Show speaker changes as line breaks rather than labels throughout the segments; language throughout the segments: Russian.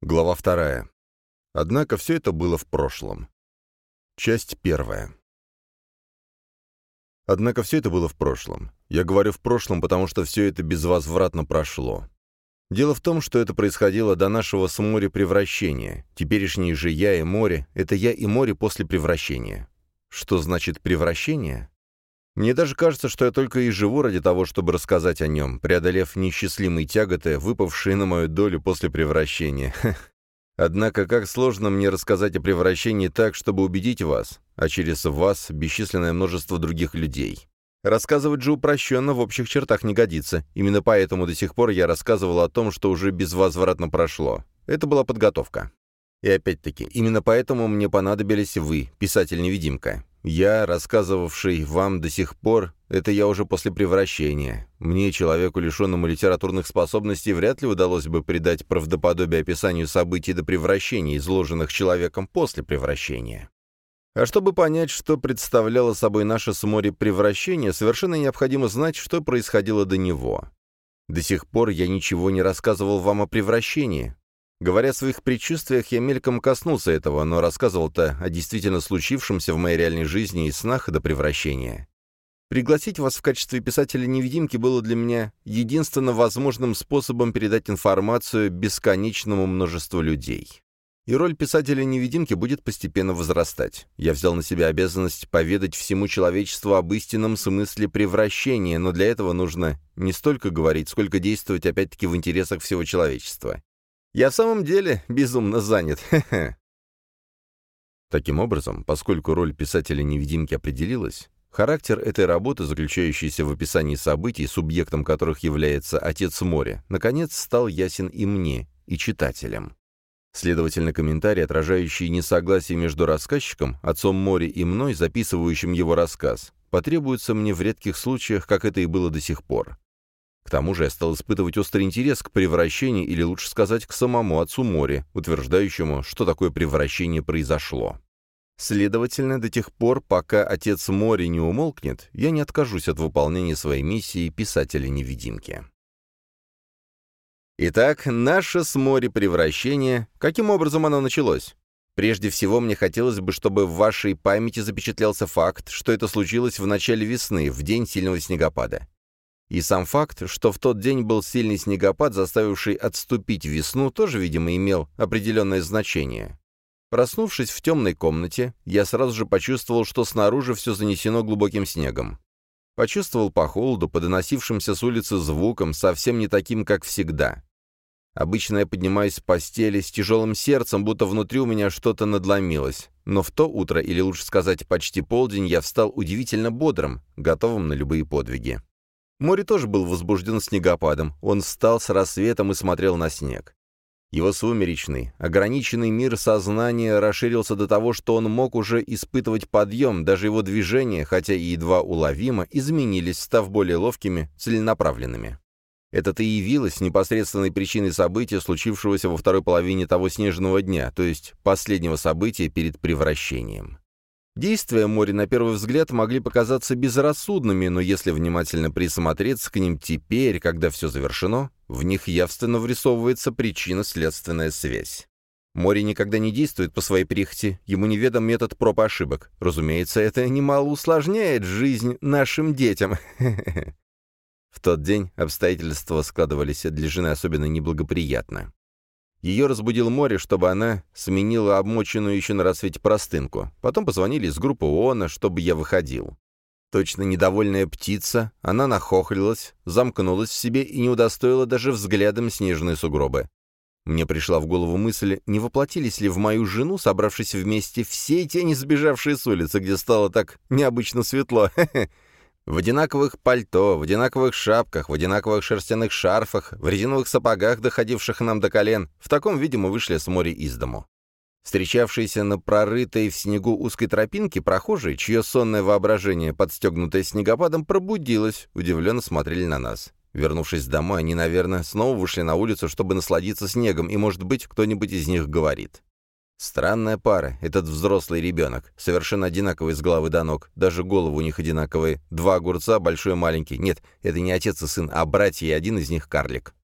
Глава вторая. Однако все это было в прошлом. Часть первая. Однако все это было в прошлом. Я говорю в прошлом, потому что все это безвозвратно прошло. Дело в том, что это происходило до нашего с моря превращения. Теперешние же я и море — это я и море после превращения. Что значит превращение? Мне даже кажется, что я только и живу ради того, чтобы рассказать о нем, преодолев несчастливые тяготы, выпавшие на мою долю после превращения. Однако, как сложно мне рассказать о превращении так, чтобы убедить вас, а через вас бесчисленное множество других людей. Рассказывать же упрощенно в общих чертах не годится. Именно поэтому до сих пор я рассказывал о том, что уже безвозвратно прошло. Это была подготовка. И опять-таки, именно поэтому мне понадобились вы, писатель-невидимка. Я, рассказывавший вам до сих пор, это я уже после превращения. Мне, человеку, лишенному литературных способностей, вряд ли удалось бы придать правдоподобие описанию событий до превращения, изложенных человеком после превращения. А чтобы понять, что представляло собой наше с море превращение, совершенно необходимо знать, что происходило до него. До сих пор я ничего не рассказывал вам о превращении, Говоря о своих предчувствиях, я мельком коснулся этого, но рассказывал-то о действительно случившемся в моей реальной жизни и снах до превращения. Пригласить вас в качестве писателя-невидимки было для меня единственно возможным способом передать информацию бесконечному множеству людей. И роль писателя-невидимки будет постепенно возрастать. Я взял на себя обязанность поведать всему человечеству об истинном смысле превращения, но для этого нужно не столько говорить, сколько действовать опять-таки в интересах всего человечества. Я в самом деле безумно занят. Таким образом, поскольку роль писателя-невидимки определилась, характер этой работы, заключающейся в описании событий, субъектом которых является Отец моря, наконец стал ясен и мне, и читателям. Следовательно, комментарий, отражающий несогласие между рассказчиком, Отцом моря и мной, записывающим его рассказ, потребуется мне в редких случаях, как это и было до сих пор. К тому же я стал испытывать острый интерес к превращению, или лучше сказать, к самому отцу моря, утверждающему, что такое превращение произошло. Следовательно, до тех пор, пока отец моря не умолкнет, я не откажусь от выполнения своей миссии писателя-невидимки. Итак, наше с моря превращение, каким образом оно началось? Прежде всего, мне хотелось бы, чтобы в вашей памяти запечатлелся факт, что это случилось в начале весны, в день сильного снегопада. И сам факт, что в тот день был сильный снегопад, заставивший отступить весну, тоже, видимо, имел определенное значение. Проснувшись в темной комнате, я сразу же почувствовал, что снаружи все занесено глубоким снегом. Почувствовал по холоду, по с улицы звуком, совсем не таким, как всегда. Обычно я поднимаюсь с постели с тяжелым сердцем, будто внутри у меня что-то надломилось. Но в то утро, или лучше сказать, почти полдень, я встал удивительно бодрым, готовым на любые подвиги. Море тоже был возбужден снегопадом. Он встал с рассветом и смотрел на снег. Его сумеречный, ограниченный мир сознания расширился до того, что он мог уже испытывать подъем, даже его движения, хотя и едва уловимо, изменились, став более ловкими, целенаправленными. Это-то и явилось непосредственной причиной события, случившегося во второй половине того снежного дня, то есть последнего события перед превращением. Действия моря на первый взгляд могли показаться безрассудными, но если внимательно присмотреться к ним теперь, когда все завершено, в них явственно врисовывается причинно-следственная связь. Море никогда не действует по своей прихоти, ему неведом метод проб и ошибок. Разумеется, это немало усложняет жизнь нашим детям. В тот день обстоятельства складывались для жены особенно неблагоприятно. Ее разбудил море, чтобы она сменила обмоченную еще на рассвете простынку. Потом позвонили из группы ООН, чтобы я выходил. Точно недовольная птица, она нахохлилась, замкнулась в себе и не удостоила даже взглядом снежные сугробы. Мне пришла в голову мысль, не воплотились ли в мою жену, собравшись вместе, все тени, сбежавшие с улицы, где стало так необычно светло. В одинаковых пальто, в одинаковых шапках, в одинаковых шерстяных шарфах, в резиновых сапогах, доходивших нам до колен, в таком виде мы вышли с моря из дому. Встречавшиеся на прорытой в снегу узкой тропинке прохожие, чье сонное воображение, подстегнутое снегопадом, пробудилось, удивленно смотрели на нас. Вернувшись домой, они, наверное, снова вышли на улицу, чтобы насладиться снегом, и, может быть, кто-нибудь из них говорит. Странная пара, этот взрослый ребенок, совершенно одинаковый с головы до ног, даже головы у них одинаковые, два огурца, большой и маленький. Нет, это не отец и сын, а братья, и один из них карлик.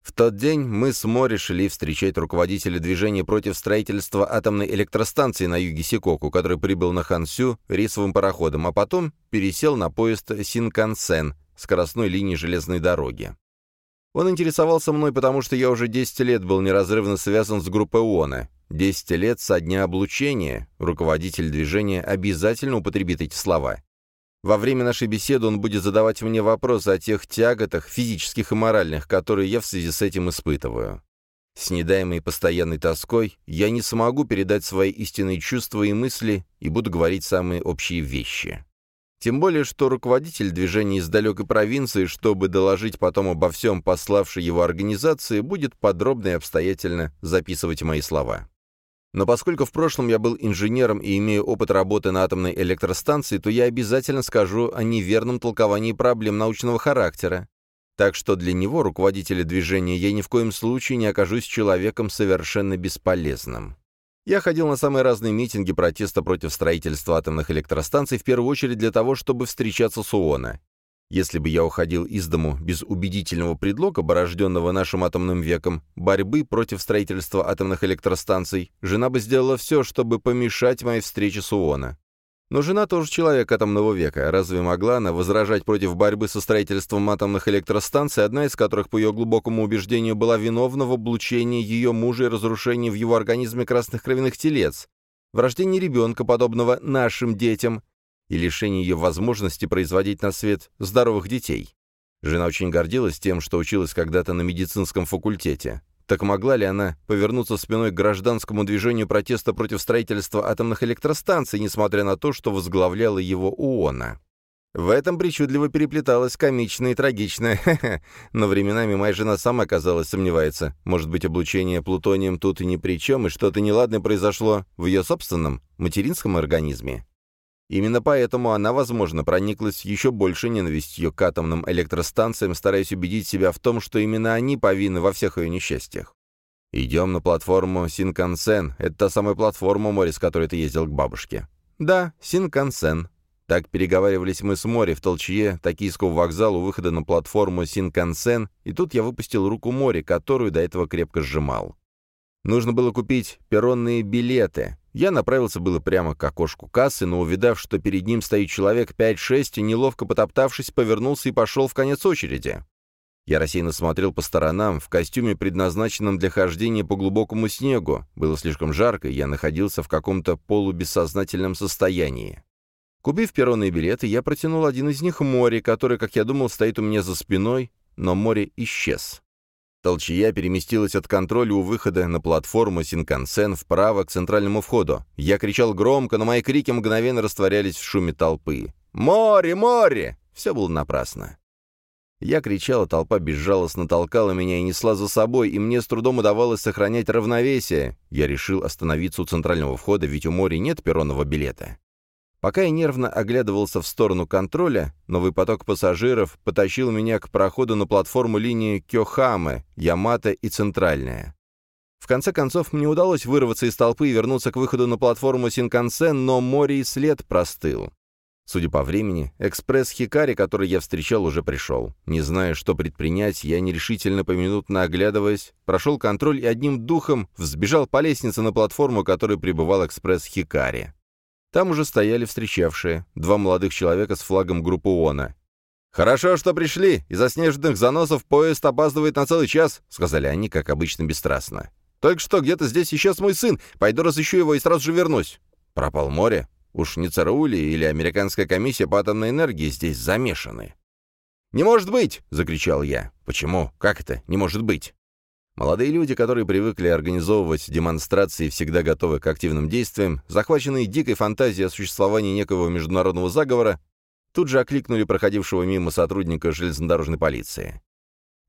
В тот день мы с Мори шли встречать руководителя движения против строительства атомной электростанции на юге Сикоку, который прибыл на Хансю рейсовым пароходом, а потом пересел на поезд Синкансен, скоростной линии железной дороги. Он интересовался мной, потому что я уже 10 лет был неразрывно связан с группой ООНа. 10 лет со дня облучения. Руководитель движения обязательно употребит эти слова. Во время нашей беседы он будет задавать мне вопросы о тех тяготах, физических и моральных, которые я в связи с этим испытываю. С недаемой постоянной тоской я не смогу передать свои истинные чувства и мысли и буду говорить самые общие вещи. Тем более, что руководитель движения из далекой провинции, чтобы доложить потом обо всем пославшей его организации, будет подробно и обстоятельно записывать мои слова. Но поскольку в прошлом я был инженером и имею опыт работы на атомной электростанции, то я обязательно скажу о неверном толковании проблем научного характера. Так что для него, руководителя движения, я ни в коем случае не окажусь человеком совершенно бесполезным. Я ходил на самые разные митинги протеста против строительства атомных электростанций в первую очередь для того, чтобы встречаться с ООНа. Если бы я уходил из дому без убедительного предлога, порожденного нашим атомным веком, борьбы против строительства атомных электростанций, жена бы сделала все, чтобы помешать моей встрече с ООНа. Но жена тоже человек атомного века. Разве могла она возражать против борьбы со строительством атомных электростанций, одна из которых, по ее глубокому убеждению, была виновна в облучении ее мужа и разрушении в его организме красных кровяных телец, в рождении ребенка, подобного нашим детям, и лишении ее возможности производить на свет здоровых детей? Жена очень гордилась тем, что училась когда-то на медицинском факультете. Так могла ли она повернуться спиной к гражданскому движению протеста против строительства атомных электростанций, несмотря на то, что возглавляла его ООНа? В этом причудливо переплеталось комичное и трагичное, но временами моя жена сама, казалось, сомневается. Может быть, облучение плутонием тут и ни при чем, и что-то неладное произошло в ее собственном материнском организме. Именно поэтому она, возможно, прониклась еще больше ненавистью к атомным электростанциям, стараясь убедить себя в том, что именно они повинны во всех ее несчастьях. «Идем на платформу Синкансен. Это та самая платформа, Мори, с которой ты ездил к бабушке». «Да, Синкансен». Так переговаривались мы с Мори в толчье Токийского вокзала у выхода на платформу Синкансен, и тут я выпустил руку Мори, которую до этого крепко сжимал. Нужно было купить перронные билеты. Я направился было прямо к окошку кассы, но увидав, что перед ним стоит человек 5-6, неловко потоптавшись, повернулся и пошел в конец очереди. Я рассеянно смотрел по сторонам, в костюме, предназначенном для хождения по глубокому снегу. Было слишком жарко, и я находился в каком-то полубессознательном состоянии. Купив перронные билеты, я протянул один из них море, который, как я думал, стоит у меня за спиной, но море исчез. Толчья переместилась от контроля у выхода на платформу Синкансен вправо к центральному входу. Я кричал громко, но мои крики мгновенно растворялись в шуме толпы. «Море! Море!» Все было напрасно. Я кричал, а толпа безжалостно толкала меня и несла за собой, и мне с трудом удавалось сохранять равновесие. Я решил остановиться у центрального входа, ведь у моря нет перронного билета. Пока я нервно оглядывался в сторону контроля, новый поток пассажиров потащил меня к проходу на платформу линии Кёхаме, Ямато и Центральная. В конце концов, мне удалось вырваться из толпы и вернуться к выходу на платформу Синкансен, но море и след простыл. Судя по времени, экспресс Хикари, который я встречал, уже пришел. Не зная, что предпринять, я нерешительно поминутно оглядываясь, прошел контроль и одним духом взбежал по лестнице на платформу, которой прибывал экспресс Хикари. Там уже стояли встречавшие, два молодых человека с флагом группы ООНа. «Хорошо, что пришли. Из-за снежных заносов поезд опаздывает на целый час», — сказали они, как обычно, бесстрастно. «Только что где-то здесь исчез мой сын. Пойду разыщу его и сразу же вернусь». «Пропал море? Уж не ЦРУ ли или Американская комиссия по атомной энергии здесь замешаны?» «Не может быть!» — закричал я. «Почему? Как это? Не может быть?» Молодые люди, которые привыкли организовывать демонстрации и всегда готовы к активным действиям, захваченные дикой фантазией о существовании некого международного заговора, тут же окликнули проходившего мимо сотрудника железнодорожной полиции.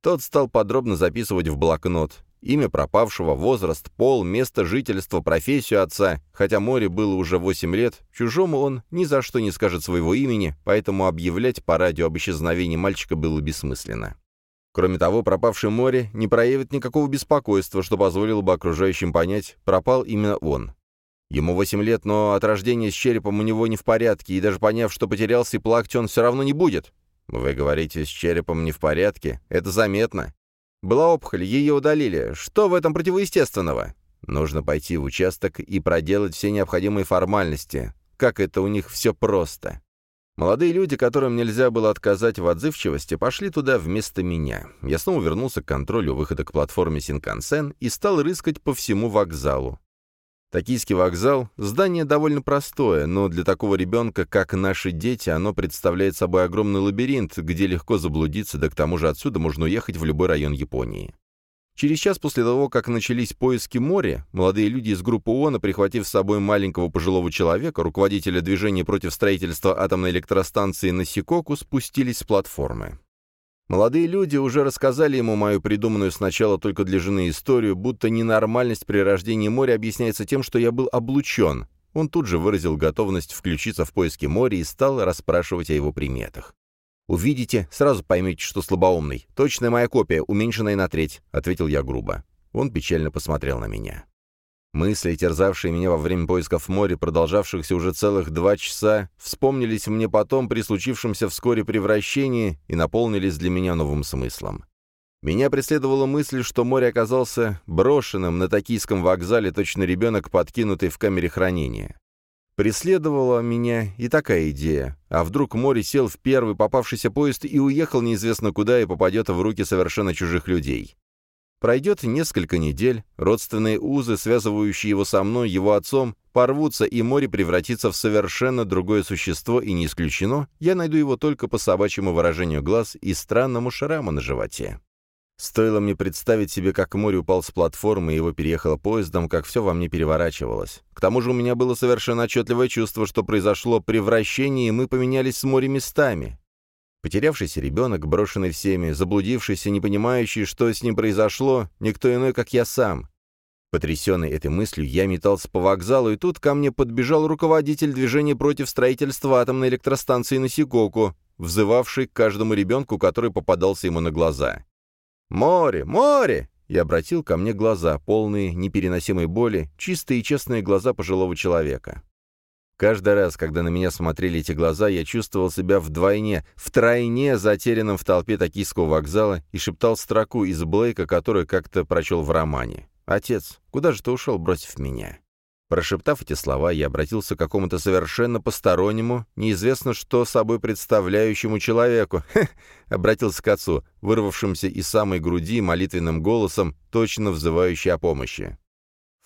Тот стал подробно записывать в блокнот имя пропавшего, возраст, пол, место жительства, профессию отца. Хотя море было уже 8 лет, чужому он ни за что не скажет своего имени, поэтому объявлять по радио об исчезновении мальчика было бессмысленно. Кроме того, пропавший море не проявит никакого беспокойства, что позволило бы окружающим понять, пропал именно он. Ему восемь лет, но от рождения с черепом у него не в порядке, и даже поняв, что потерялся и плакать он все равно не будет. Вы говорите, с черепом не в порядке? Это заметно. Была опухоль, ее удалили. Что в этом противоестественного? Нужно пойти в участок и проделать все необходимые формальности. Как это у них все просто. Молодые люди, которым нельзя было отказать в отзывчивости, пошли туда вместо меня. Я снова вернулся к контролю выхода к платформе Синкансен и стал рыскать по всему вокзалу. Токийский вокзал — здание довольно простое, но для такого ребенка, как наши дети, оно представляет собой огромный лабиринт, где легко заблудиться, да к тому же отсюда можно уехать в любой район Японии. Через час после того, как начались поиски моря, молодые люди из группы ООН, прихватив с собой маленького пожилого человека, руководителя движения против строительства атомной электростанции на Сикоку, спустились с платформы. Молодые люди уже рассказали ему мою придуманную сначала только для жены историю, будто ненормальность при рождении моря объясняется тем, что я был облучен. Он тут же выразил готовность включиться в поиски моря и стал расспрашивать о его приметах. «Увидите, сразу поймете, что слабоумный. Точная моя копия, уменьшенная на треть», — ответил я грубо. Он печально посмотрел на меня. Мысли, терзавшие меня во время поисков в море, продолжавшихся уже целых два часа, вспомнились мне потом при случившемся вскоре превращении и наполнились для меня новым смыслом. Меня преследовала мысль, что море оказался брошенным на токийском вокзале точно ребенок, подкинутый в камере хранения. Преследовала меня и такая идея. А вдруг море сел в первый попавшийся поезд и уехал неизвестно куда и попадет в руки совершенно чужих людей? Пройдет несколько недель, родственные узы, связывающие его со мной, его отцом, порвутся, и море превратится в совершенно другое существо, и не исключено, я найду его только по собачьему выражению глаз и странному шраму на животе. Стоило мне представить себе, как море упал с платформы и его переехало поездом, как все во мне переворачивалось. К тому же у меня было совершенно отчетливое чувство, что произошло превращение, и мы поменялись с морем местами. Потерявшийся ребенок, брошенный всеми, заблудившийся, не понимающий, что с ним произошло, никто иной, как я сам. Потрясенный этой мыслью, я метался по вокзалу, и тут ко мне подбежал руководитель движения против строительства атомной электростанции на Сикоку, взывавший к каждому ребенку, который попадался ему на глаза. «Море! Море!» И обратил ко мне глаза, полные непереносимой боли, чистые и честные глаза пожилого человека. Каждый раз, когда на меня смотрели эти глаза, я чувствовал себя вдвойне, втройне затерянным в толпе токийского вокзала и шептал строку из Блейка, которую как-то прочел в романе. «Отец, куда же ты ушел, бросив меня?» Прошептав эти слова, я обратился к какому-то совершенно постороннему, неизвестно что собой представляющему человеку. Хе, обратился к отцу, вырвавшимся из самой груди молитвенным голосом, точно взывающий о помощи.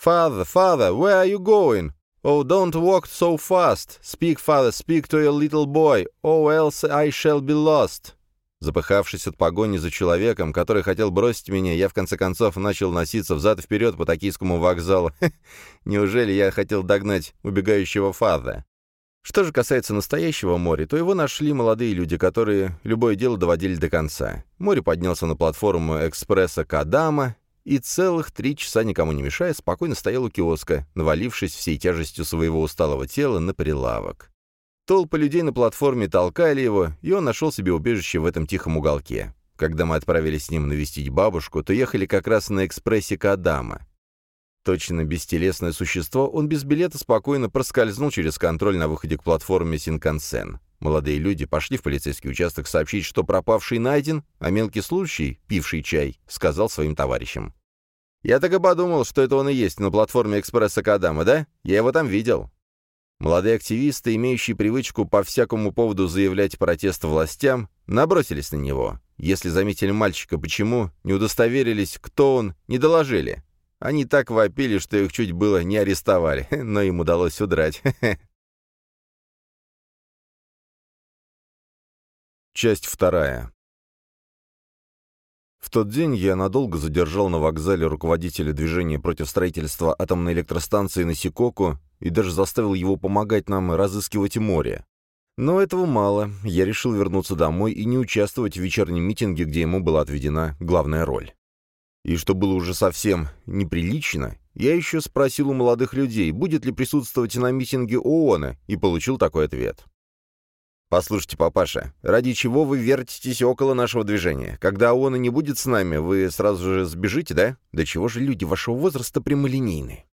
«Father, father, where are you going? Oh, don't walk so fast. Speak, father, speak to your little boy. Oh, else I shall be lost». Запыхавшись от погони за человеком, который хотел бросить меня, я в конце концов начал носиться взад-вперед по токийскому вокзалу. Неужели я хотел догнать убегающего Фада? Что же касается настоящего моря, то его нашли молодые люди, которые любое дело доводили до конца. Море поднялся на платформу экспресса Кадама и целых три часа, никому не мешая, спокойно стоял у киоска, навалившись всей тяжестью своего усталого тела на прилавок. Толпы людей на платформе толкали его, и он нашел себе убежище в этом тихом уголке. Когда мы отправились с ним навестить бабушку, то ехали как раз на экспрессе Кадама. Точно бестелесное существо, он без билета спокойно проскользнул через контроль на выходе к платформе Синкансен. Молодые люди пошли в полицейский участок сообщить, что пропавший найден, а мелкий случай, пивший чай, сказал своим товарищам. «Я так и подумал, что это он и есть на платформе экспресса Кадама, да? Я его там видел». Молодые активисты, имеющие привычку по всякому поводу заявлять протест властям, набросились на него. Если заметили мальчика, почему, не удостоверились, кто он, не доложили. Они так вопили, что их чуть было не арестовали, но им удалось удрать. Часть вторая. В тот день я надолго задержал на вокзале руководителя движения против строительства атомной электростанции на Сикоку и даже заставил его помогать нам разыскивать море. Но этого мало, я решил вернуться домой и не участвовать в вечернем митинге, где ему была отведена главная роль. И что было уже совсем неприлично, я еще спросил у молодых людей, будет ли присутствовать на митинге ООН, и получил такой ответ. «Послушайте, папаша, ради чего вы вертитесь около нашего движения? Когда ООН не будет с нами, вы сразу же сбежите, да? Да чего же люди вашего возраста прямолинейны?»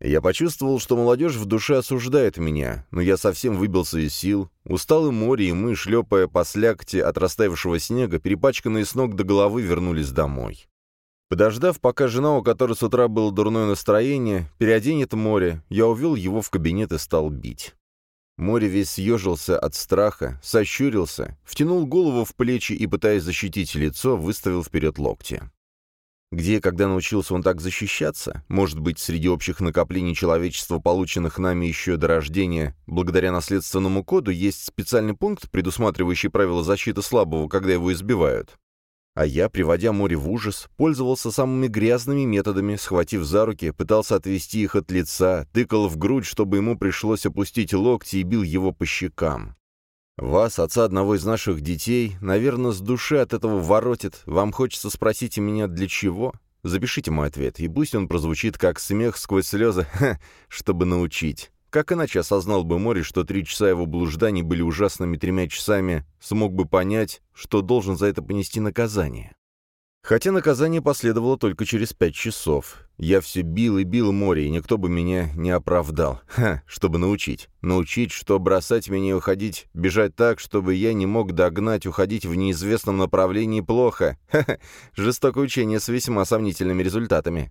Я почувствовал, что молодежь в душе осуждает меня, но я совсем выбился из сил. Усталый море, и мы, шлепая по слякоти от растаявшего снега, перепачканные с ног до головы, вернулись домой. Подождав, пока жена, у которой с утра было дурное настроение, переоденет море, я увел его в кабинет и стал бить. Море весь съежился от страха, сощурился, втянул голову в плечи и, пытаясь защитить лицо, выставил вперед локти. Где и когда научился он так защищаться? Может быть, среди общих накоплений человечества, полученных нами еще до рождения, благодаря наследственному коду, есть специальный пункт, предусматривающий правила защиты слабого, когда его избивают? А я, приводя море в ужас, пользовался самыми грязными методами, схватив за руки, пытался отвести их от лица, тыкал в грудь, чтобы ему пришлось опустить локти и бил его по щекам. Вас, отца одного из наших детей, наверное, с души от этого воротит. Вам хочется спросить меня, для чего? Запишите мой ответ, и пусть он прозвучит как смех сквозь слезы, чтобы научить. Как иначе осознал бы море, что три часа его блужданий были ужасными тремя часами, смог бы понять, что должен за это понести наказание? Хотя наказание последовало только через пять часов. Я все бил и бил море, и никто бы меня не оправдал. Ха, чтобы научить. Научить, что бросать меня и уходить, бежать так, чтобы я не мог догнать, уходить в неизвестном направлении плохо. Ха-ха, жестокое учение с весьма сомнительными результатами.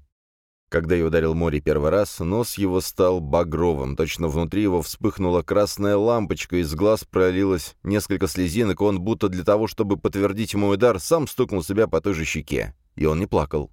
Когда я ударил море первый раз, нос его стал багровым, точно внутри его вспыхнула красная лампочка, из глаз пролилось несколько слезинок, он, будто для того, чтобы подтвердить мой удар, сам стукнул себя по той же щеке. И он не плакал.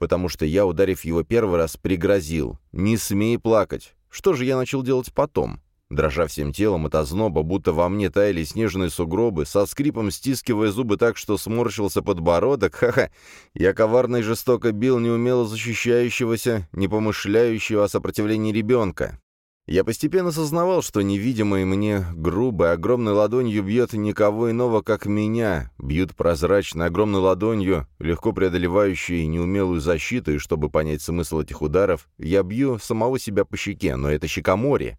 Потому что я, ударив его первый раз, пригрозил. «Не смей плакать!» Что же я начал делать потом? Дрожа всем телом от озноба, будто во мне таяли снежные сугробы, со скрипом стискивая зубы так, что сморщился подбородок, ха-ха, я коварно и жестоко бил неумело защищающегося, не помышляющего о сопротивлении ребенка. Я постепенно сознавал, что невидимой мне грубой, огромной ладонью бьет никого иного, как меня, бьют прозрачной, огромной ладонью, легко преодолевающей неумелую защиту, и чтобы понять смысл этих ударов, я бью самого себя по щеке, но это щека море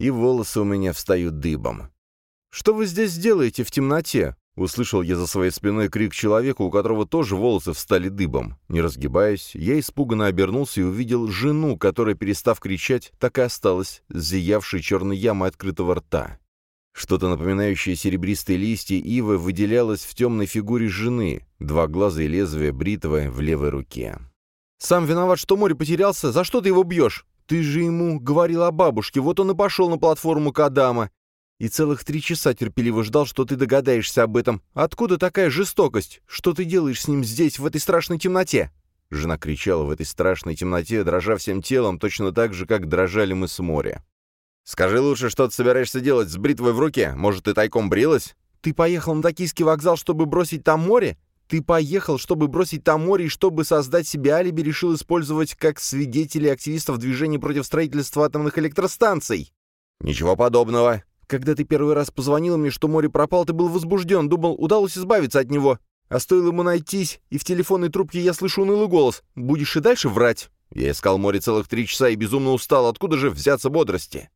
и волосы у меня встают дыбом. «Что вы здесь делаете в темноте?» Услышал я за своей спиной крик человека, у которого тоже волосы встали дыбом. Не разгибаясь, я испуганно обернулся и увидел жену, которая, перестав кричать, так и осталась зиявшей черной ямой открытого рта. Что-то напоминающее серебристые листья ивы выделялось в темной фигуре жены, два глаза и лезвие бритвы в левой руке. «Сам виноват, что море потерялся? За что ты его бьешь?» Ты же ему говорил о бабушке, вот он и пошел на платформу Кадама. И целых три часа терпеливо ждал, что ты догадаешься об этом. Откуда такая жестокость? Что ты делаешь с ним здесь, в этой страшной темноте?» Жена кричала в этой страшной темноте, дрожа всем телом, точно так же, как дрожали мы с моря. «Скажи лучше, что ты собираешься делать с бритвой в руке? Может, ты тайком брилась?» «Ты поехал на Токийский вокзал, чтобы бросить там море? Ты поехал, чтобы бросить там море и чтобы создать себе алиби, решил использовать как свидетелей активистов движения против строительства атомных электростанций. Ничего подобного. Когда ты первый раз позвонил мне, что море пропал, ты был возбужден, думал, удалось избавиться от него. А стоило ему найтись, и в телефонной трубке я слышу унылый голос. Будешь и дальше врать? Я искал море целых три часа и безумно устал. Откуда же взяться бодрости?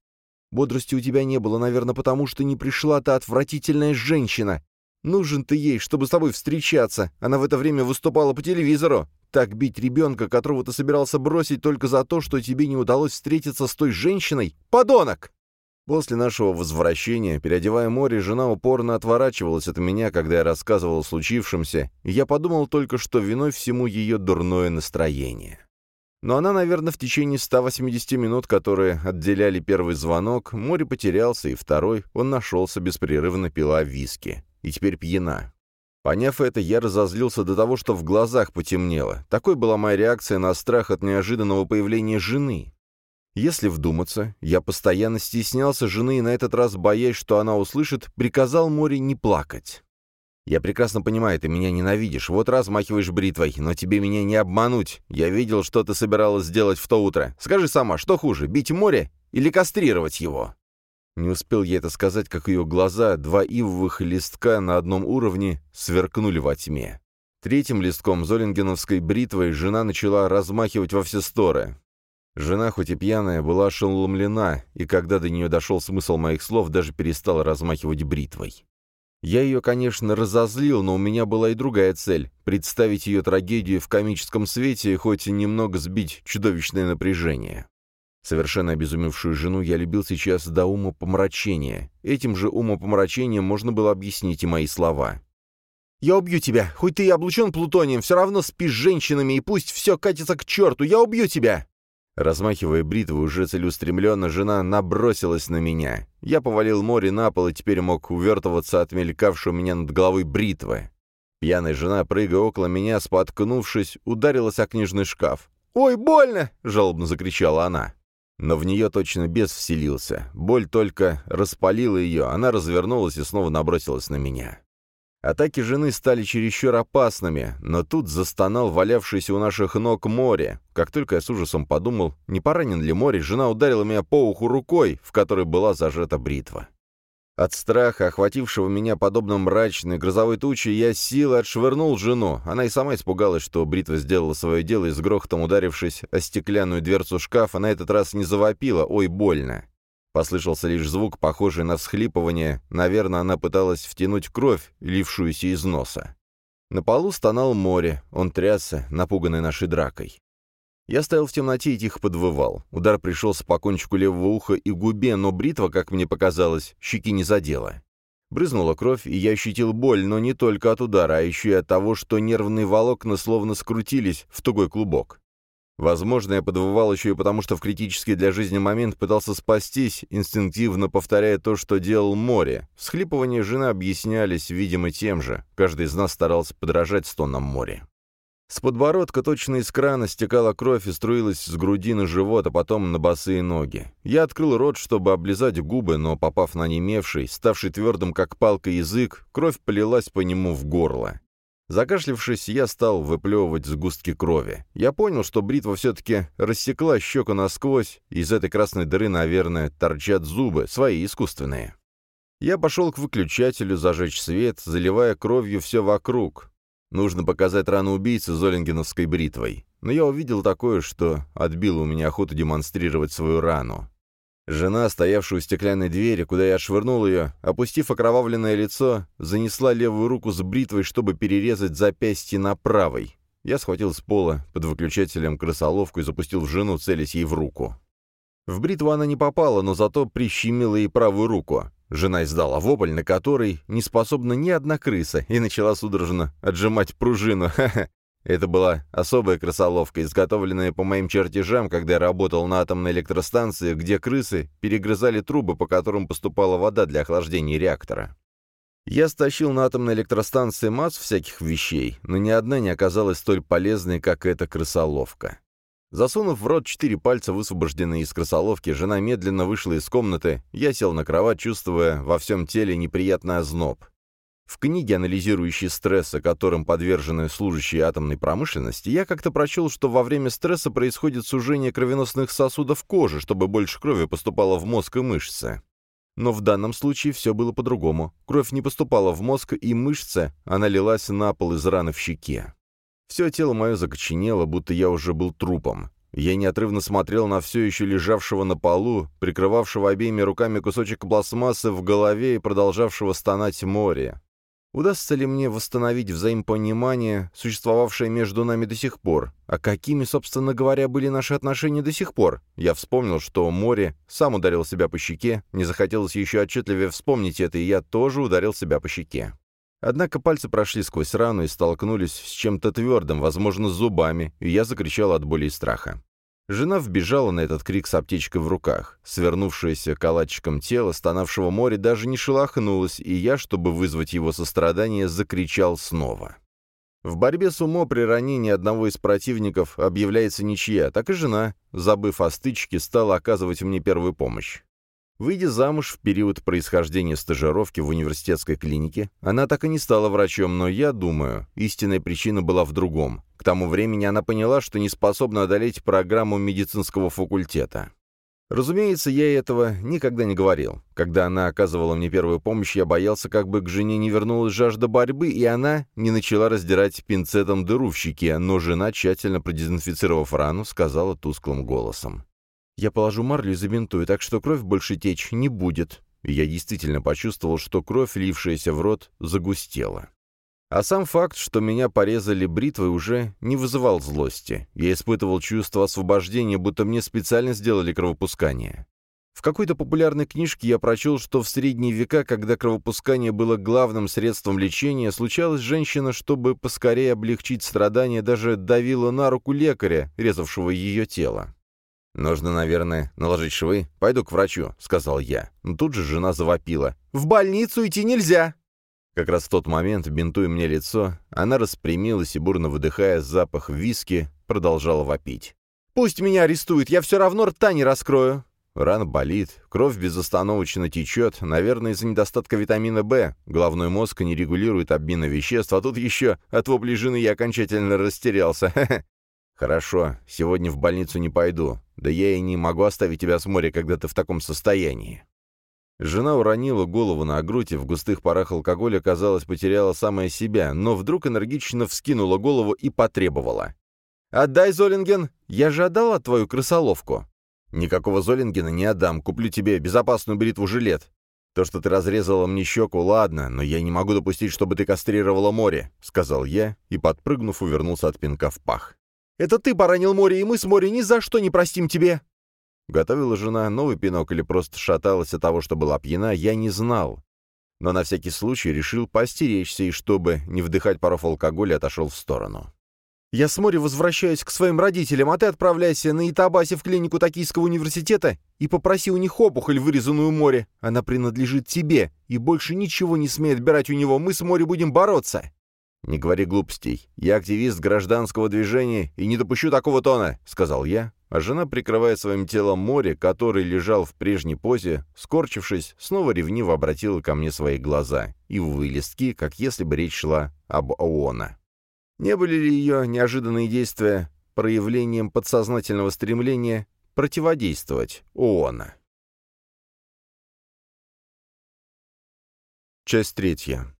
Бодрости у тебя не было, наверное, потому что не пришла та отвратительная женщина. Нужен ты ей, чтобы с тобой встречаться. Она в это время выступала по телевизору. Так бить ребенка, которого ты собирался бросить только за то, что тебе не удалось встретиться с той женщиной? Подонок!» После нашего возвращения, переодевая море, жена упорно отворачивалась от меня, когда я рассказывал о случившемся, и я подумал только, что виной всему ее дурное настроение. Но она, наверное, в течение 180 минут, которые отделяли первый звонок, море потерялся, и второй он нашелся, беспрерывно пила виски и теперь пьяна. Поняв это, я разозлился до того, что в глазах потемнело. Такой была моя реакция на страх от неожиданного появления жены. Если вдуматься, я постоянно стеснялся жены и на этот раз, боясь, что она услышит, приказал море не плакать. «Я прекрасно понимаю, ты меня ненавидишь, вот размахиваешь бритвой, но тебе меня не обмануть. Я видел, что ты собиралась сделать в то утро. Скажи сама, что хуже, бить море или кастрировать его?» Не успел я это сказать, как ее глаза, два ивовых листка на одном уровне, сверкнули во тьме. Третьим листком золингеновской бритвой жена начала размахивать во все стороны. Жена, хоть и пьяная, была ошеломлена, и когда до нее дошел смысл моих слов, даже перестала размахивать бритвой. Я ее, конечно, разозлил, но у меня была и другая цель — представить ее трагедию в комическом свете и хоть немного сбить чудовищное напряжение. Совершенно обезумевшую жену я любил сейчас до ума помрачения. Этим же умопомрачением можно было объяснить и мои слова. «Я убью тебя! Хоть ты и облучен плутонием, все равно спишь с женщинами, и пусть все катится к черту! Я убью тебя!» Размахивая бритвой уже целеустремленно, жена набросилась на меня. Я повалил море на пол и теперь мог увертываться от мелькавшего у меня над головой бритвы. Пьяная жена, прыгая около меня, споткнувшись, ударилась о книжный шкаф. «Ой, больно!» — жалобно закричала она. Но в нее точно бес вселился. Боль только распалила ее, она развернулась и снова набросилась на меня. Атаки жены стали чересчур опасными, но тут застонал валявшийся у наших ног море. Как только я с ужасом подумал, не поранен ли море, жена ударила меня по уху рукой, в которой была зажата бритва. От страха, охватившего меня подобно мрачной грозовой туче, я силой отшвырнул жену. Она и сама испугалась, что бритва сделала свое дело и с грохотом ударившись о стеклянную дверцу шкафа, на этот раз не завопила «Ой, больно!». Послышался лишь звук, похожий на всхлипывание. Наверное, она пыталась втянуть кровь, лившуюся из носа. На полу стонал море, он трясся, напуганный нашей дракой. Я стоял в темноте и тихо подвывал. Удар пришелся по кончику левого уха и губе, но бритва, как мне показалось, щеки не задела. Брызнула кровь, и я ощутил боль, но не только от удара, а еще и от того, что нервные волокна словно скрутились в тугой клубок. Возможно, я подвывал еще и потому, что в критический для жизни момент пытался спастись, инстинктивно повторяя то, что делал море. Всхлипывания жены объяснялись, видимо, тем же. Каждый из нас старался подражать стонам моря. С подбородка точно из крана стекала кровь и струилась с груди на живот, а потом на босые ноги. Я открыл рот, чтобы облизать губы, но, попав на немевший, ставший твердым как палка язык, кровь полилась по нему в горло. Закашлившись, я стал выплевывать сгустки крови. Я понял, что бритва все-таки рассекла щеку насквозь, и из этой красной дыры, наверное, торчат зубы, свои искусственные. Я пошел к выключателю зажечь свет, заливая кровью все вокруг. Нужно показать рану убийцы Золингеновской бритвой. Но я увидел такое, что отбило у меня охоту демонстрировать свою рану. Жена, стоявшая у стеклянной двери, куда я отшвырнул ее, опустив окровавленное лицо, занесла левую руку с бритвой, чтобы перерезать запястье на правой. Я схватил с пола под выключателем крысоловку и запустил в жену, целясь ей в руку. В бритву она не попала, но зато прищемила ей правую руку. Жена издала вопль, на который не способна ни одна крыса, и начала судорожно отжимать пружину. Это была особая крысоловка, изготовленная по моим чертежам, когда я работал на атомной электростанции, где крысы перегрызали трубы, по которым поступала вода для охлаждения реактора. Я стащил на атомной электростанции масс всяких вещей, но ни одна не оказалась столь полезной, как эта крысоловка. Засунув в рот четыре пальца, высвобожденные из крысоловки, жена медленно вышла из комнаты. Я сел на кровать, чувствуя во всем теле неприятный озноб. В книге, анализирующей стресса, которым подвержены служащие атомной промышленности, я как-то прочел, что во время стресса происходит сужение кровеносных сосудов кожи, чтобы больше крови поступало в мозг и мышцы. Но в данном случае все было по-другому. Кровь не поступала в мозг и мышцы, она лилась на пол из раны в щеке. Все тело мое закоченело, будто я уже был трупом. Я неотрывно смотрел на все еще лежавшего на полу, прикрывавшего обеими руками кусочек пластмассы в голове и продолжавшего стонать море. Удастся ли мне восстановить взаимопонимание, существовавшее между нами до сих пор? А какими, собственно говоря, были наши отношения до сих пор? Я вспомнил, что море сам ударил себя по щеке, не захотелось еще отчетливее вспомнить это, и я тоже ударил себя по щеке. Однако пальцы прошли сквозь рану и столкнулись с чем-то твердым, возможно, зубами, и я закричал от боли и страха. Жена вбежала на этот крик с аптечкой в руках. Свернувшееся калачиком тело, стонавшего море, даже не шелохнулось, и я, чтобы вызвать его сострадание, закричал снова. В борьбе с умо при ранении одного из противников объявляется ничья, так и жена, забыв о стычке, стала оказывать мне первую помощь. Выйдя замуж в период происхождения стажировки в университетской клинике, она так и не стала врачом, но я думаю, истинная причина была в другом. К тому времени она поняла, что не способна одолеть программу медицинского факультета. Разумеется, я этого никогда не говорил. Когда она оказывала мне первую помощь, я боялся, как бы к жене не вернулась жажда борьбы, и она не начала раздирать пинцетом дыру в щеке, но жена, тщательно продезинфицировав рану, сказала тусклым голосом. Я положу марлю и забинтую, так что кровь больше течь не будет. Я действительно почувствовал, что кровь, лившаяся в рот, загустела. А сам факт, что меня порезали бритвой, уже не вызывал злости. Я испытывал чувство освобождения, будто мне специально сделали кровопускание. В какой-то популярной книжке я прочел, что в средние века, когда кровопускание было главным средством лечения, случалась женщина, чтобы поскорее облегчить страдания, даже давила на руку лекаря, резавшего ее тело. «Нужно, наверное, наложить швы. Пойду к врачу», — сказал я. Но тут же жена завопила. «В больницу идти нельзя!» Как раз в тот момент, бинтуя мне лицо, она распрямилась и, бурно выдыхая запах виски, продолжала вопить. «Пусть меня арестуют, я все равно рта не раскрою!» Рана болит, кровь безостановочно течет, наверное, из-за недостатка витамина В. Головной мозг не регулирует обмена веществ, а тут еще от вопли жены я окончательно растерялся. «Хорошо, сегодня в больницу не пойду. Да я и не могу оставить тебя с моря, когда ты в таком состоянии». Жена уронила голову на грудь и в густых парах алкоголя, казалось, потеряла самое себя, но вдруг энергично вскинула голову и потребовала. «Отдай, Золинген! Я же отдала твою крысоловку!» «Никакого Золингена не отдам, куплю тебе безопасную бритву-жилет. То, что ты разрезала мне щеку, ладно, но я не могу допустить, чтобы ты кастрировала море», — сказал я и, подпрыгнув, увернулся от пинка в пах. «Это ты поранил море, и мы с море ни за что не простим тебе!» Готовила жена новый пинок или просто шаталась от того, что была пьяна, я не знал. Но на всякий случай решил постеречься и, чтобы не вдыхать паров алкоголя, отошел в сторону. Я с моря возвращаюсь к своим родителям, а ты отправляйся на Итабасе в клинику Токийского университета и попроси у них опухоль, вырезанную море. Она принадлежит тебе, и больше ничего не смеет отбирать у него. Мы с морем будем бороться». «Не говори глупостей. Я активист гражданского движения и не допущу такого тона», — сказал я, а жена, прикрывая своим телом море, который лежал в прежней позе, скорчившись, снова ревниво обратила ко мне свои глаза и в листки, как если бы речь шла об ООНа. Не были ли ее неожиданные действия проявлением подсознательного стремления противодействовать ООН? Часть третья.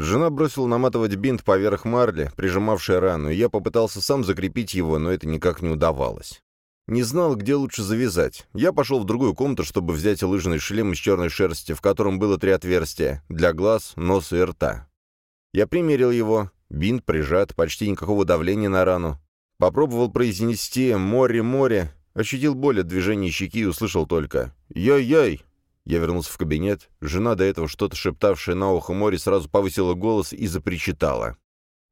Жена бросила наматывать бинт поверх марли, прижимавшей рану, и я попытался сам закрепить его, но это никак не удавалось. Не знал, где лучше завязать. Я пошел в другую комнату, чтобы взять лыжный шлем из черной шерсти, в котором было три отверстия — для глаз, носа и рта. Я примерил его. Бинт прижат, почти никакого давления на рану. Попробовал произнести «море, море». Ощутил боль от движения щеки и услышал только «Йой-йой!». Я вернулся в кабинет. Жена, до этого что-то шептавшая на ухо море, сразу повысила голос и запричитала.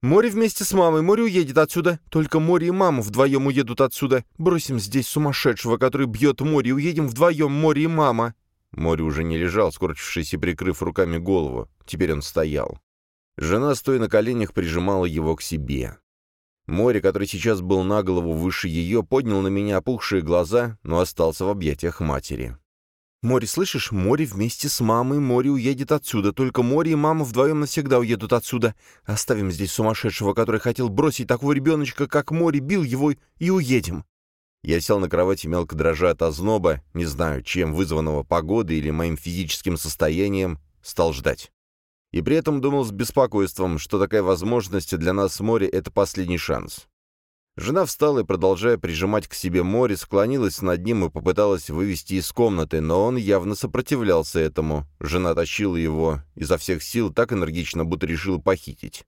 «Море вместе с мамой, море уедет отсюда. Только море и мама вдвоем уедут отсюда. Бросим здесь сумасшедшего, который бьет море, уедем вдвоем, море и мама». Море уже не лежал, скорчившись и прикрыв руками голову. Теперь он стоял. Жена, стоя на коленях, прижимала его к себе. Море, который сейчас был на голову выше ее, поднял на меня опухшие глаза, но остался в объятиях матери. «Море, слышишь? Море вместе с мамой, море уедет отсюда. Только море и мама вдвоем навсегда уедут отсюда. Оставим здесь сумасшедшего, который хотел бросить такого ребеночка, как море, бил его, и уедем». Я сел на кровати, мелко дрожа от озноба, не знаю, чем вызванного погодой или моим физическим состоянием, стал ждать. И при этом думал с беспокойством, что такая возможность для нас с моря — это последний шанс. Жена встала и, продолжая прижимать к себе море, склонилась над ним и попыталась вывести из комнаты, но он явно сопротивлялся этому. Жена тащила его изо всех сил так энергично, будто решила похитить.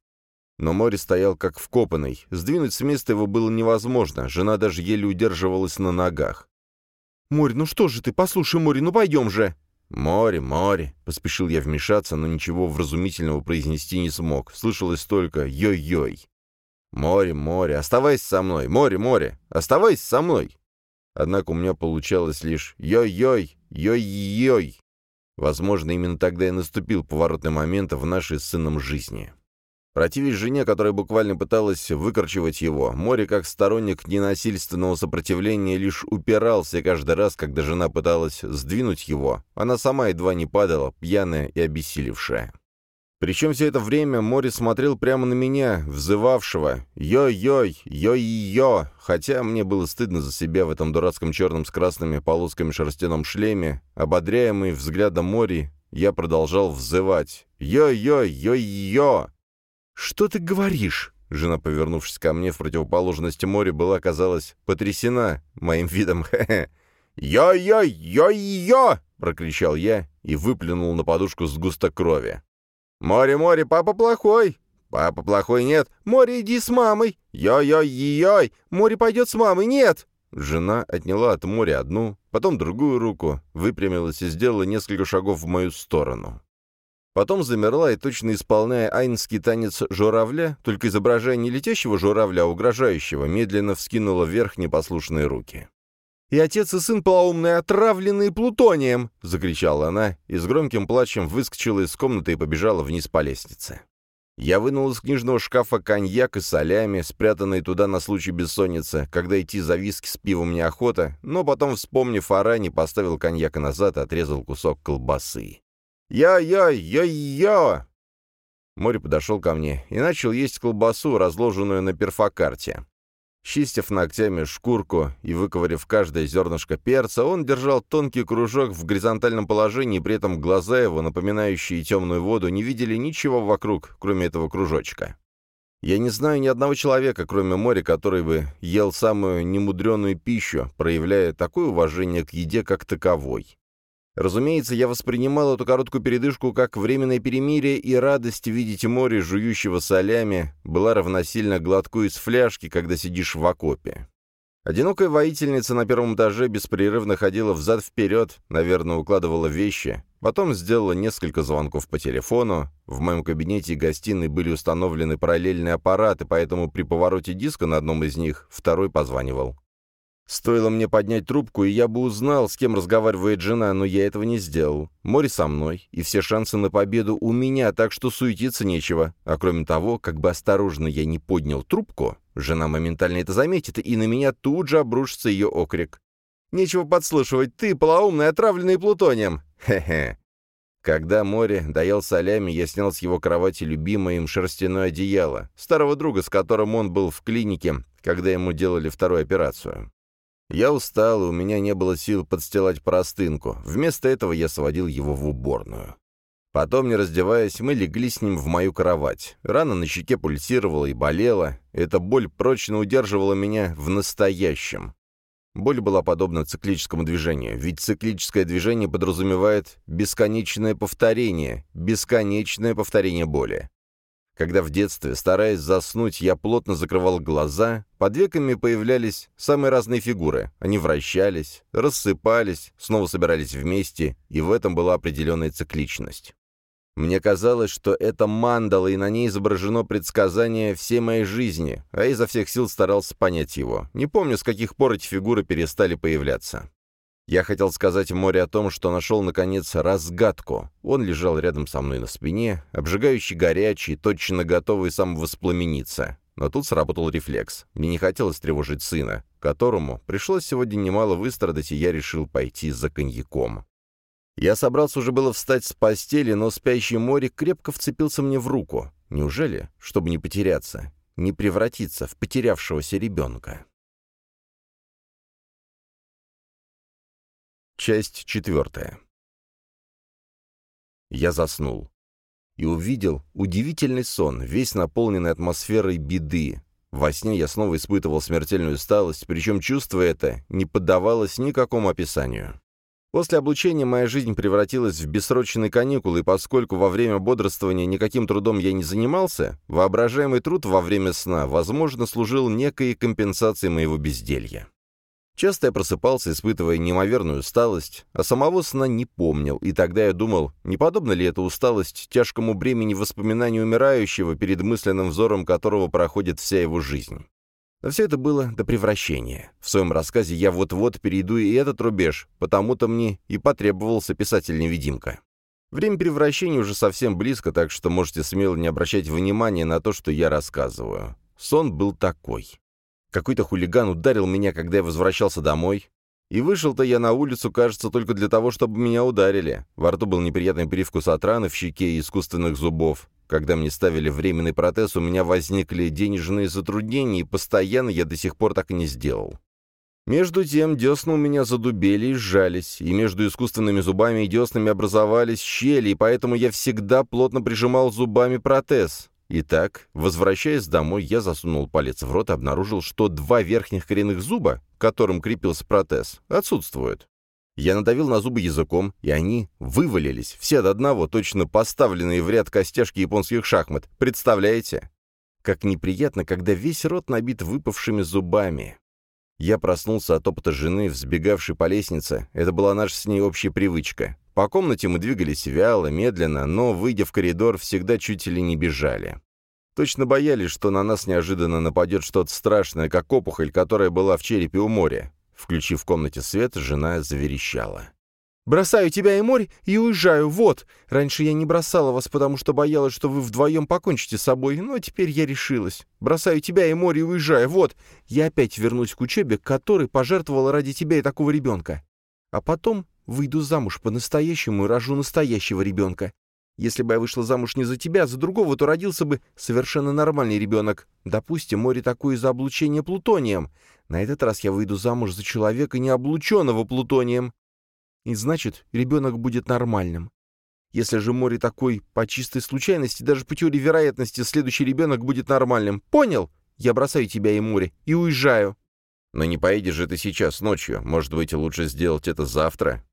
Но море стоял как вкопанный. Сдвинуть с места его было невозможно. Жена даже еле удерживалась на ногах. «Море, ну что же ты? Послушай, Море, ну пойдем же!» «Море, море!» — поспешил я вмешаться, но ничего вразумительного произнести не смог. Слышалось только «йой-йой». «Море, море! Оставайся со мной! Море, море! Оставайся со мной!» Однако у меня получалось лишь «йой-йой! Йой-йой!» Возможно, именно тогда и наступил поворотный момент в нашей с сыном жизни. Противясь жене, которая буквально пыталась выкорчевать его, море, как сторонник ненасильственного сопротивления, лишь упирался, каждый раз, когда жена пыталась сдвинуть его, она сама едва не падала, пьяная и обессилевшая. Причем все это время море смотрел прямо на меня, взывавшего «Йой-йой! Йой-йо!», хотя мне было стыдно за себя в этом дурацком черном с красными полосками шерстяном шлеме, ободряемый взглядом моря, я продолжал взывать «Йой-йой! Йой-йо!». «Что ты говоришь?» Жена, повернувшись ко мне в противоположности моря, была, казалось, потрясена моим видом. «Йо-йо! Йо-йо!» — прокричал я и выплюнул на подушку сгусток крови. «Море, море, папа плохой!» «Папа плохой нет!» «Море, иди с мамой!» «Йой-йой-йой! Море пойдет с мамой! Нет!» Жена отняла от моря одну, потом другую руку, выпрямилась и сделала несколько шагов в мою сторону. Потом замерла и, точно исполняя айнский танец журавля, только изображая не летящего журавля, а угрожающего, медленно вскинула вверх непослушные руки. «И отец и сын полоумные, отравленные плутонием!» — закричала она и с громким плачем выскочила из комнаты и побежала вниз по лестнице. Я вынул из книжного шкафа коньяк и солями, спрятанные туда на случай бессонницы, когда идти за виски с пивом неохота, но потом, вспомнив о ране, поставил коньяк назад и отрезал кусок колбасы. «Я-я-я-я!» Море подошел ко мне и начал есть колбасу, разложенную на перфокарте. Чистив ногтями шкурку и выковырив каждое зернышко перца, он держал тонкий кружок в горизонтальном положении, при этом глаза его, напоминающие темную воду, не видели ничего вокруг, кроме этого кружочка. Я не знаю ни одного человека, кроме моря, который бы ел самую немудреную пищу, проявляя такое уважение к еде как таковой. Разумеется, я воспринимал эту короткую передышку как временное перемирие, и радость видеть море, жующего солями, была равносильна глотку из фляжки, когда сидишь в окопе. Одинокая воительница на первом этаже беспрерывно ходила взад-вперед, наверное, укладывала вещи, потом сделала несколько звонков по телефону. В моем кабинете и гостиной были установлены параллельные аппараты, поэтому при повороте диска на одном из них второй позванивал. Стоило мне поднять трубку, и я бы узнал, с кем разговаривает жена, но я этого не сделал. Море со мной, и все шансы на победу у меня, так что суетиться нечего. А кроме того, как бы осторожно я не поднял трубку, жена моментально это заметит, и на меня тут же обрушится ее окрик. «Нечего подслушивать, ты, полоумный, отравленный плутонием!» Хе-хе. Когда море доел солями, я снял с его кровати любимое им шерстяное одеяло, старого друга, с которым он был в клинике, когда ему делали вторую операцию. Я устал, и у меня не было сил подстилать простынку. Вместо этого я сводил его в уборную. Потом, не раздеваясь, мы легли с ним в мою кровать. Рана на щеке пульсировала и болела. Эта боль прочно удерживала меня в настоящем. Боль была подобна циклическому движению, ведь циклическое движение подразумевает бесконечное повторение, бесконечное повторение боли. Когда в детстве, стараясь заснуть, я плотно закрывал глаза, под веками появлялись самые разные фигуры. Они вращались, рассыпались, снова собирались вместе, и в этом была определенная цикличность. Мне казалось, что это мандала, и на ней изображено предсказание всей моей жизни, а изо всех сил старался понять его. Не помню, с каких пор эти фигуры перестали появляться. Я хотел сказать море о том, что нашел, наконец, разгадку. Он лежал рядом со мной на спине, обжигающий горячий, точно готовый сам воспламениться. Но тут сработал рефлекс. Мне не хотелось тревожить сына, которому пришлось сегодня немало выстрадать, и я решил пойти за коньяком. Я собрался уже было встать с постели, но спящий море крепко вцепился мне в руку. Неужели, чтобы не потеряться, не превратиться в потерявшегося ребенка? Часть четвертая. Я заснул. И увидел удивительный сон, весь наполненный атмосферой беды. Во сне я снова испытывал смертельную усталость, причем чувство это не поддавалось никакому описанию. После облучения моя жизнь превратилась в бессрочные каникулы, и поскольку во время бодрствования никаким трудом я не занимался, воображаемый труд во время сна, возможно, служил некой компенсацией моего безделья. Часто я просыпался, испытывая неимоверную усталость, а самого сна не помнил, и тогда я думал, не подобна ли эта усталость тяжкому бремени воспоминаний умирающего, перед мысленным взором которого проходит вся его жизнь. Но все это было до превращения. В своем рассказе я вот-вот перейду и этот рубеж, потому-то мне и потребовался писатель-невидимка. Время превращения уже совсем близко, так что можете смело не обращать внимания на то, что я рассказываю. Сон был такой. Какой-то хулиган ударил меня, когда я возвращался домой. И вышел-то я на улицу, кажется, только для того, чтобы меня ударили. Во рту был неприятный привкус от раны в щеке и искусственных зубов. Когда мне ставили временный протез, у меня возникли денежные затруднения, и постоянно я до сих пор так и не сделал. Между тем десны у меня задубели и сжались, и между искусственными зубами и деснами образовались щели, и поэтому я всегда плотно прижимал зубами протез. Итак, возвращаясь домой, я засунул палец в рот и обнаружил, что два верхних коренных зуба, к которым крепился протез, отсутствуют. Я надавил на зубы языком, и они вывалились, все до одного, точно поставленные в ряд костяшки японских шахмат. Представляете? Как неприятно, когда весь рот набит выпавшими зубами. Я проснулся от опыта жены, взбегавшей по лестнице. Это была наша с ней общая привычка. По комнате мы двигались вяло, медленно, но, выйдя в коридор, всегда чуть ли не бежали. Точно боялись, что на нас неожиданно нападет что-то страшное, как опухоль, которая была в черепе у моря. Включив в комнате свет, жена заверещала. «Бросаю тебя и море и уезжаю, вот! Раньше я не бросала вас, потому что боялась, что вы вдвоем покончите с собой, но теперь я решилась. Бросаю тебя и море и уезжаю, вот! Я опять вернусь к учебе, который пожертвовала ради тебя и такого ребенка. А потом выйду замуж по-настоящему и рожу настоящего ребенка. Если бы я вышла замуж не за тебя, а за другого, то родился бы совершенно нормальный ребенок. Допустим, море такое из-за облучения плутонием. На этот раз я выйду замуж за человека, не облученного плутонием. И значит, ребенок будет нормальным. Если же море такой по чистой случайности, даже по теории вероятности, следующий ребенок будет нормальным. Понял? Я бросаю тебя и море, и уезжаю. Но не поедешь же ты сейчас, ночью. Может быть, лучше сделать это завтра?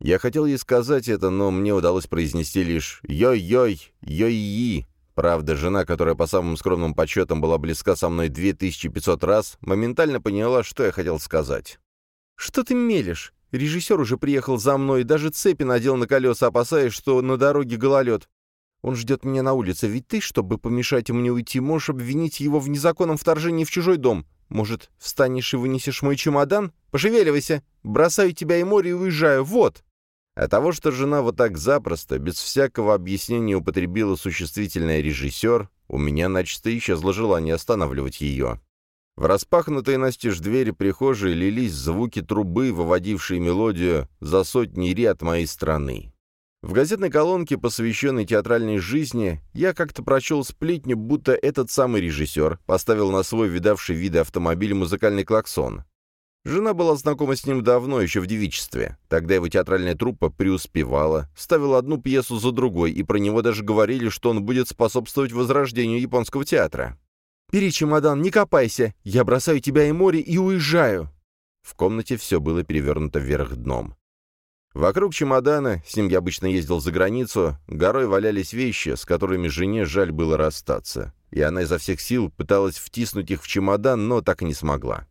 Я хотел ей сказать это, но мне удалось произнести лишь «Йой-йой, йой-yi». Правда, жена, которая по самым скромным подсчетам была близка со мной 2500 раз, моментально поняла, что я хотел сказать. «Что ты мелешь? Режиссер уже приехал за мной даже цепи надел на колеса, опасаясь, что на дороге гололед. Он ждет меня на улице, ведь ты, чтобы помешать мне уйти, можешь обвинить его в незаконном вторжении в чужой дом. Может, встанешь и вынесешь мой чемодан? Пошевеливайся! Бросаю тебя и море и уезжаю, вот!» А того, что жена вот так запросто, без всякого объяснения употребила существительное «режиссер», у меня начисто исчезло желание останавливать ее. В распахнутой настежь двери прихожей лились звуки трубы, выводившие мелодию за сотни ри от моей страны. В газетной колонке, посвященной театральной жизни, я как-то прочел сплетню, будто этот самый режиссер поставил на свой видавший виды автомобиль музыкальный клаксон. Жена была знакома с ним давно, еще в девичестве. Тогда его театральная труппа преуспевала, ставила одну пьесу за другой, и про него даже говорили, что он будет способствовать возрождению японского театра. «Бери чемодан, не копайся! Я бросаю тебя и море и уезжаю!» В комнате все было перевернуто вверх дном. Вокруг чемодана, с ним я обычно ездил за границу, горой валялись вещи, с которыми жене жаль было расстаться. И она изо всех сил пыталась втиснуть их в чемодан, но так и не смогла.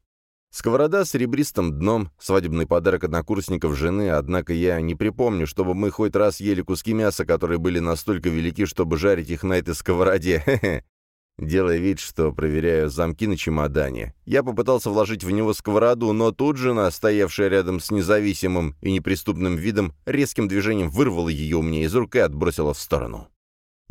Сковорода с ребристым дном, свадебный подарок однокурсников жены, однако я не припомню, чтобы мы хоть раз ели куски мяса, которые были настолько велики, чтобы жарить их на этой сковороде. Делая вид, что проверяю замки на чемодане, я попытался вложить в него сковороду, но тут жена, стоявшая рядом с независимым и неприступным видом, резким движением вырвала ее у меня из рук и отбросила в сторону.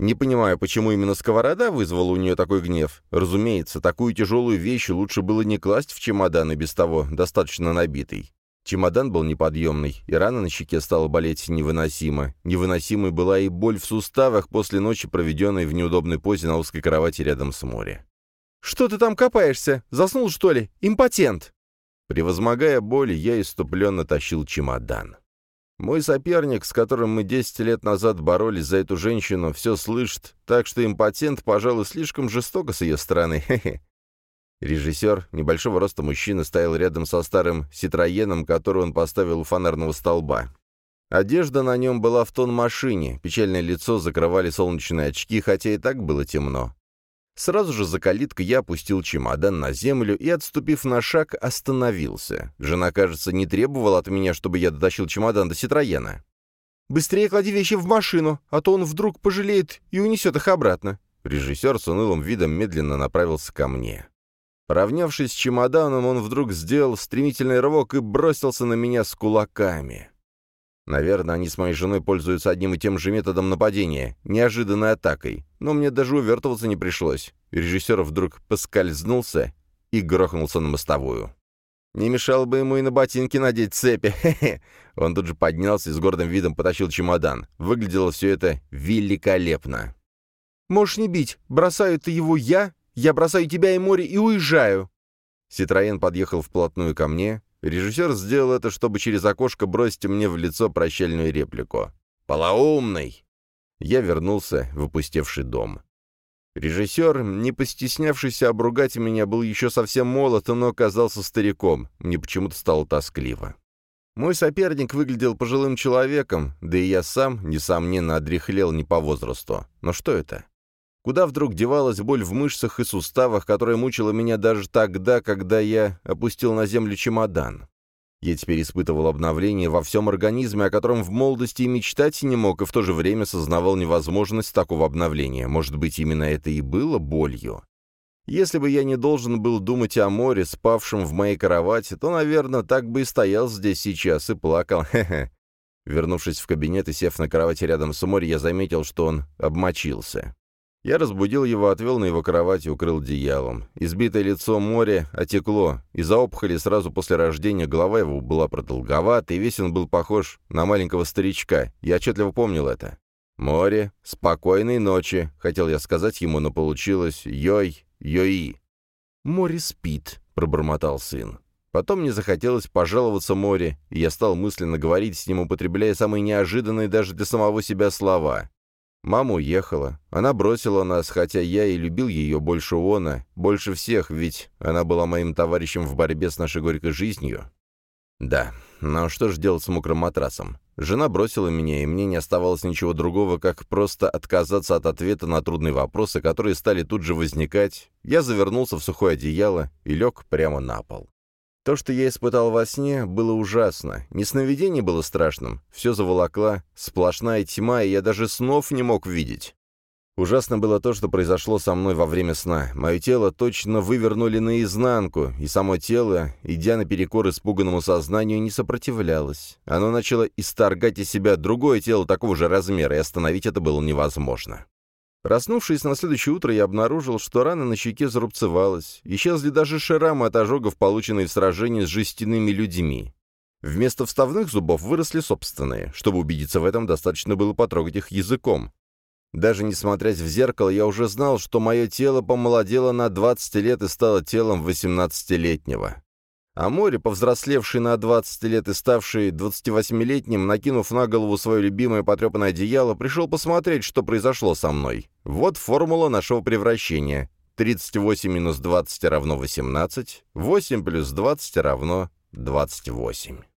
Не понимаю, почему именно сковорода вызвала у нее такой гнев. Разумеется, такую тяжелую вещь лучше было не класть в чемодан и без того достаточно набитый. Чемодан был неподъемный, и рана на щеке стала болеть невыносимо. Невыносимой была и боль в суставах после ночи, проведенной в неудобной позе на узкой кровати рядом с морем. «Что ты там копаешься? Заснул, что ли? Импотент!» Превозмогая боль, я иступленно тащил чемодан. Мой соперник, с которым мы 10 лет назад боролись за эту женщину, все слышит, так что импотент, пожалуй, слишком жестоко с ее стороны. Режиссер, небольшого роста мужчина, стоял рядом со старым «Ситроеном», который он поставил у фонарного столба. Одежда на нем была в тон машине, печальное лицо закрывали солнечные очки, хотя и так было темно. Сразу же за калиткой я опустил чемодан на землю и, отступив на шаг, остановился. Жена, кажется, не требовала от меня, чтобы я дотащил чемодан до Ситроена. «Быстрее клади вещи в машину, а то он вдруг пожалеет и унесет их обратно». Режиссер с унылым видом медленно направился ко мне. Поравнявшись с чемоданом, он вдруг сделал стремительный рывок и бросился на меня с кулаками. Наверное, они с моей женой пользуются одним и тем же методом нападения, неожиданной атакой, но мне даже увертываться не пришлось. Режиссер вдруг поскользнулся и грохнулся на мостовую. Не мешало бы ему и на ботинки надеть цепи. Хе-хе. Он тут же поднялся и с гордым видом потащил чемодан. Выглядело все это великолепно. «Можешь не бить. Бросаю ты его я, я бросаю тебя и море и уезжаю!» Ситроен подъехал вплотную ко мне. Режиссер сделал это, чтобы через окошко бросить мне в лицо прощальную реплику. «Полоумный!» Я вернулся в опустевший дом. Режиссер, не постеснявшийся обругать меня, был еще совсем молод, но оказался стариком. Мне почему-то стало тоскливо. Мой соперник выглядел пожилым человеком, да и я сам, несомненно, одряхлел не по возрасту. Но что это? Куда вдруг девалась боль в мышцах и суставах, которая мучила меня даже тогда, когда я опустил на землю чемодан? Я теперь испытывал обновление во всем организме, о котором в молодости и мечтать не мог, и в то же время сознавал невозможность такого обновления. Может быть, именно это и было болью? Если бы я не должен был думать о море, спавшем в моей кровати, то, наверное, так бы и стоял здесь сейчас и плакал. Вернувшись в кабинет и сев на кровати рядом с морем, я заметил, что он обмочился. Я разбудил его, отвел на его кровать и укрыл одеялом. Избитое лицо моря отекло. Из-за опухоли сразу после рождения голова его была продолговата, и весь он был похож на маленького старичка. Я отчетливо помнил это. «Море, спокойной ночи», — хотел я сказать ему, но получилось «Йой, Йои. «Море спит», — пробормотал сын. Потом мне захотелось пожаловаться море, и я стал мысленно говорить с ним, употребляя самые неожиданные даже для самого себя слова. Мама уехала. Она бросила нас, хотя я и любил ее больше Она, больше всех, ведь она была моим товарищем в борьбе с нашей горькой жизнью. Да, но что же делать с мокрым матрасом? Жена бросила меня, и мне не оставалось ничего другого, как просто отказаться от ответа на трудные вопросы, которые стали тут же возникать. Я завернулся в сухое одеяло и лег прямо на пол. То, что я испытал во сне, было ужасно. Не сновидение было страшным, все заволокла, сплошная тьма, и я даже снов не мог видеть. Ужасно было то, что произошло со мной во время сна. Мое тело точно вывернули наизнанку, и само тело, идя наперекор испуганному сознанию, не сопротивлялось. Оно начало исторгать из себя другое тело такого же размера, и остановить это было невозможно. Проснувшись на следующее утро, я обнаружил, что рана на щеке зарубцевалась. Исчезли даже шрамы от ожогов, полученные в сражении с жестяными людьми. Вместо вставных зубов выросли собственные. Чтобы убедиться в этом, достаточно было потрогать их языком. Даже не смотрясь в зеркало, я уже знал, что мое тело помолодело на 20 лет и стало телом 18-летнего. А море, повзрослевший на 20 лет и ставший 28-летним, накинув на голову свое любимое потрепанное одеяло, пришел посмотреть, что произошло со мной. Вот формула нашего превращения. 38 минус 20 равно 18, 8 плюс 20 равно 28.